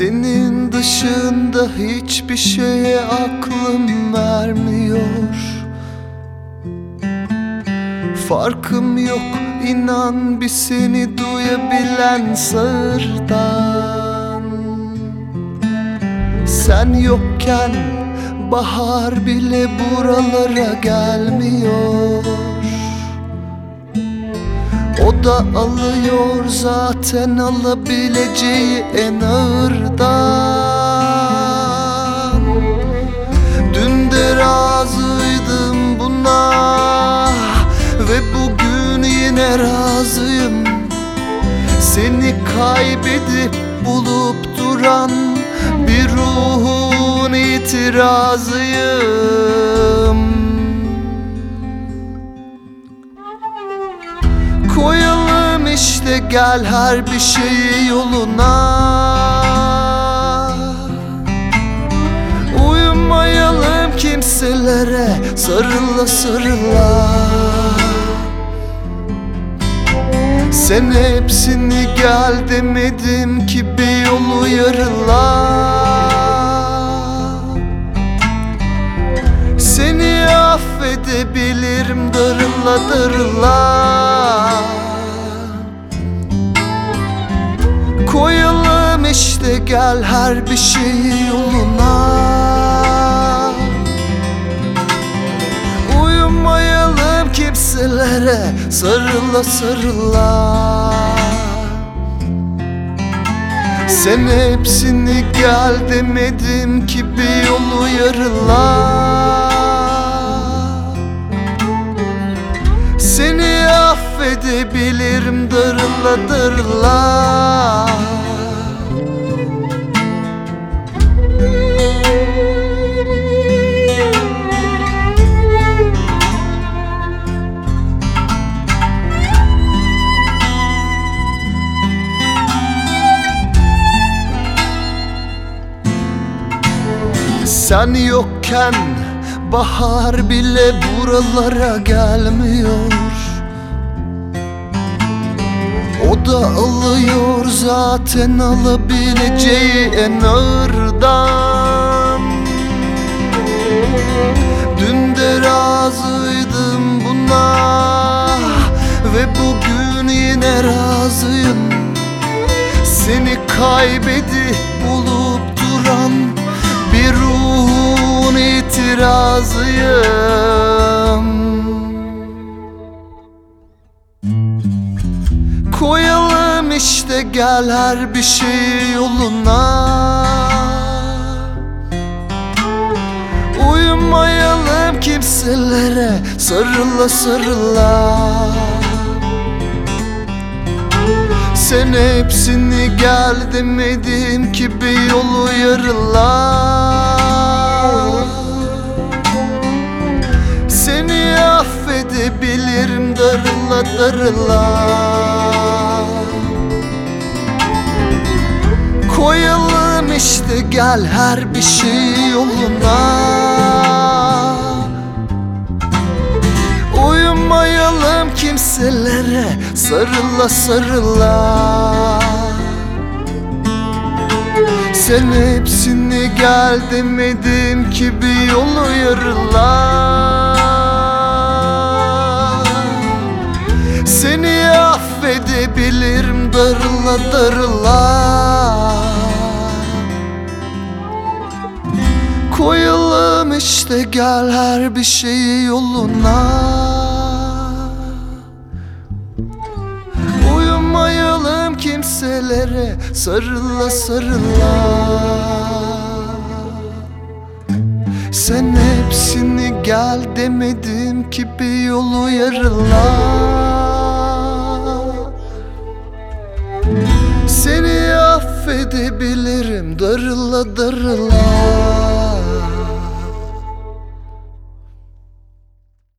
Senin dışında hiçbir şeye aklım vermiyor. Farkım yok inan bir seni duyabilen sağırdan Sen yokken bahar bile buralara gelmiyor. O da alıyor zaten alabileceği en bugün yine razıyım. Seni kaybedip bulup duran Bir ruhun itirazıyım. Koyalım işte gel her bir şeyi yoluna. Uyumayalım kimselere sarıla sarıla Sen hepsini gel demedim ki bir yolu yarıla. Seni affedebilirim darıla darıla. Koyalım işte gel her bir şeyi yoluna kimselere sarıla sarıla. Sen hepsini gel demedim ki bir yolu yarıla. Seni affedebilirim darıla darıla Sen yokken bahar bile buralara gelmiyor. O da alıyor zaten alabileceği en ağırdan. Dün de razıydım buna Ve bugün yine razıyım. Seni kaybedip bulup itirazıyım Koyalım işte gel her bir şeyi yoluna. Uyumayalım kimselere sarıla sarıla. Sen hepsini gel demedim ki bir yolu yarıla affedebilirim darıla darıla. Koyalım işte gel her bir şey yoluna. Uyumayalım kimselere sarıla sarıla. Sen hepsini gel demedim ki bir yolu yarıla affedebilirim darıla darıla. Koyalım işte gel her bir şeyi yoluna. Uyumayalım kimselere sarıla sarıla. Sen hepsini gel demedim ki bir yolu yarıla edebilirim Darıla darıla.